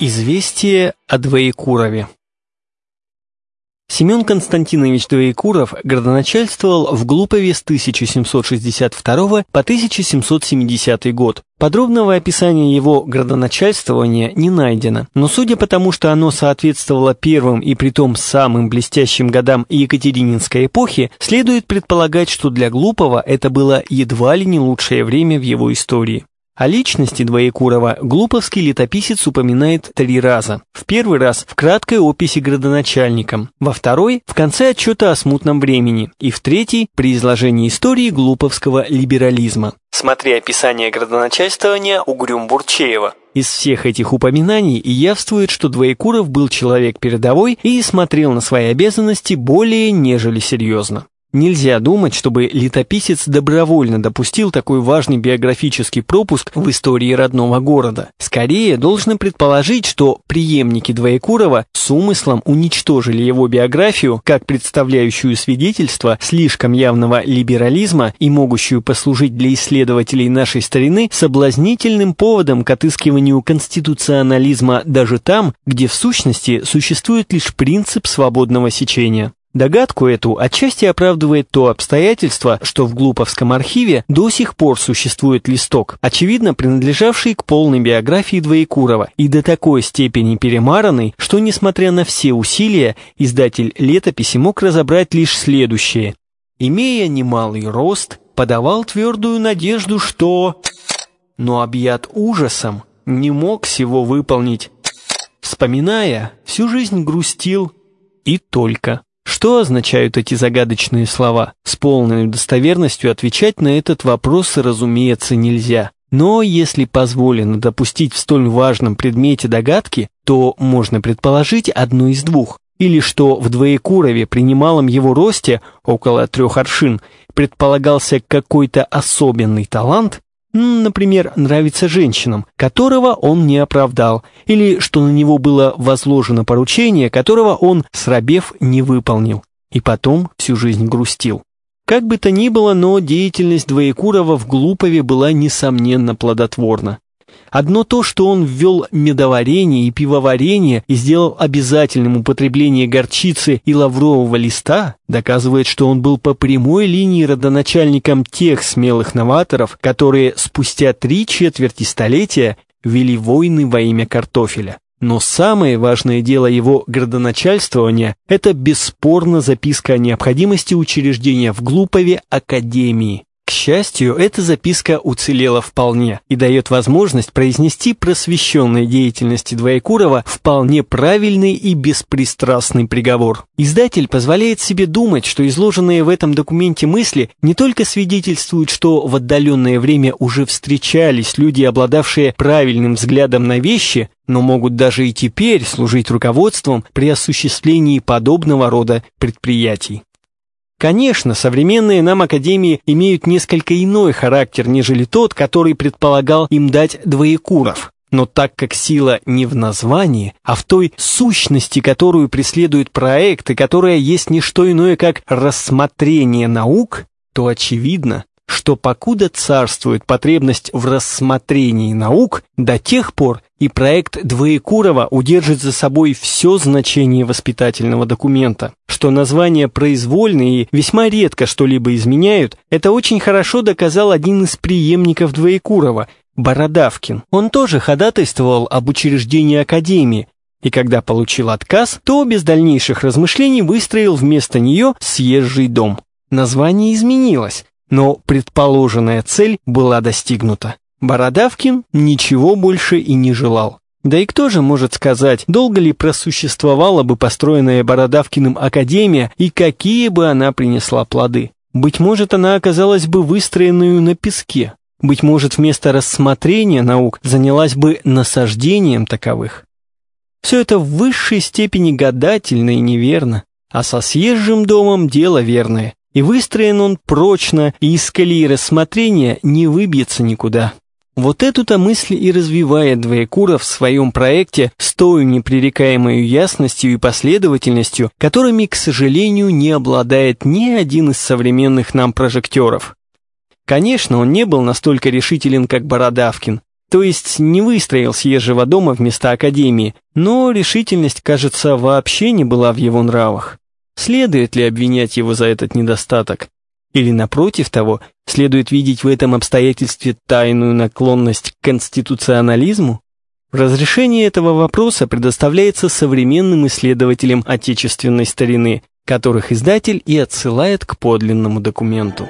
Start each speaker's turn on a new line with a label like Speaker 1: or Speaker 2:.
Speaker 1: Известие о Двоекурове Семен Константинович Двоекуров градоначальствовал в Глупове с 1762 по 1770 год. Подробного описания его градоначальствования не найдено, но судя по тому, что оно соответствовало первым и притом самым блестящим годам Екатерининской эпохи, следует предполагать, что для Глупова это было едва ли не лучшее время в его истории. О личности Двоекурова глуповский летописец упоминает три раза. В первый раз в краткой описи градоначальникам, во второй – в конце отчета о смутном времени, и в третий – при изложении истории глуповского либерализма. Смотри описание градоначальствования Угрюм-Бурчеева. Из всех этих упоминаний явствует, что Двоекуров был человек передовой и смотрел на свои обязанности более нежели серьезно. Нельзя думать, чтобы летописец добровольно допустил такой важный биографический пропуск в истории родного города. Скорее, должно предположить, что преемники Двоекурова с умыслом уничтожили его биографию, как представляющую свидетельство слишком явного либерализма и могущую послужить для исследователей нашей старины соблазнительным поводом к отыскиванию конституционализма даже там, где в сущности существует лишь принцип свободного сечения. Догадку эту отчасти оправдывает то обстоятельство, что в Глуповском архиве до сих пор существует листок, очевидно принадлежавший к полной биографии Двоекурова, и до такой степени перемаранный, что, несмотря на все усилия, издатель летописи мог разобрать лишь следующее. Имея немалый рост, подавал твердую надежду, что... Но объят ужасом, не мог всего выполнить. Вспоминая, всю жизнь грустил и только. Что означают эти загадочные слова? С полной достоверностью отвечать на этот вопрос, разумеется, нельзя. Но если позволено допустить в столь важном предмете догадки, то можно предположить одну из двух. Или что в Двоекурове при немалом его росте, около трех аршин, предполагался какой-то особенный талант, например, нравится женщинам, которого он не оправдал, или что на него было возложено поручение, которого он, срабев, не выполнил, и потом всю жизнь грустил. Как бы то ни было, но деятельность Двоекурова в Глупове была несомненно плодотворна. Одно то, что он ввел медоварение и пивоварение и сделал обязательным употребление горчицы и лаврового листа, доказывает, что он был по прямой линии родоначальником тех смелых новаторов, которые спустя три четверти столетия вели войны во имя картофеля. Но самое важное дело его градоначальствования – это бесспорно записка о необходимости учреждения в Глупове Академии. Счастью, эта записка уцелела вполне и дает возможность произнести просвещенной деятельности Двоекурова вполне правильный и беспристрастный приговор. Издатель позволяет себе думать, что изложенные в этом документе мысли не только свидетельствуют, что в отдаленное время уже встречались люди, обладавшие правильным взглядом на вещи, но могут даже и теперь служить руководством при осуществлении подобного рода предприятий. Конечно, современные нам академии имеют несколько иной характер, нежели тот, который предполагал им дать Двоекуров. Но так как сила не в названии, а в той сущности, которую преследует проект, и которая есть не что иное, как рассмотрение наук, то очевидно, что покуда царствует потребность в рассмотрении наук, до тех пор и проект Двоекурова удержит за собой все значение воспитательного документа. Что названия произвольные и весьма редко что-либо изменяют, это очень хорошо доказал один из преемников Двоекурова, Бородавкин. Он тоже ходатайствовал об учреждении академии, и когда получил отказ, то без дальнейших размышлений выстроил вместо нее съезжий дом. Название изменилось, но предположенная цель была достигнута. Бородавкин ничего больше и не желал. Да и кто же может сказать, долго ли просуществовала бы построенная Бородавкиным академия и какие бы она принесла плоды? Быть может, она оказалась бы выстроенную на песке. Быть может, вместо рассмотрения наук занялась бы насаждением таковых. Все это в высшей степени гадательно и неверно, а со съезжим домом дело верное. И выстроен он прочно, и из колеи рассмотрения не выбьется никуда. Вот эту-то мысль и развивает Двоекуров в своем проекте с той непререкаемой ясностью и последовательностью, которыми, к сожалению, не обладает ни один из современных нам прожекторов. Конечно, он не был настолько решителен, как Бородавкин. то есть не выстроил съезжего дома вместо академии, но решительность, кажется, вообще не была в его нравах. Следует ли обвинять его за этот недостаток? Или, напротив того, следует видеть в этом обстоятельстве тайную наклонность к конституционализму? Разрешение этого вопроса предоставляется современным исследователям отечественной старины, которых издатель и отсылает к подлинному документу.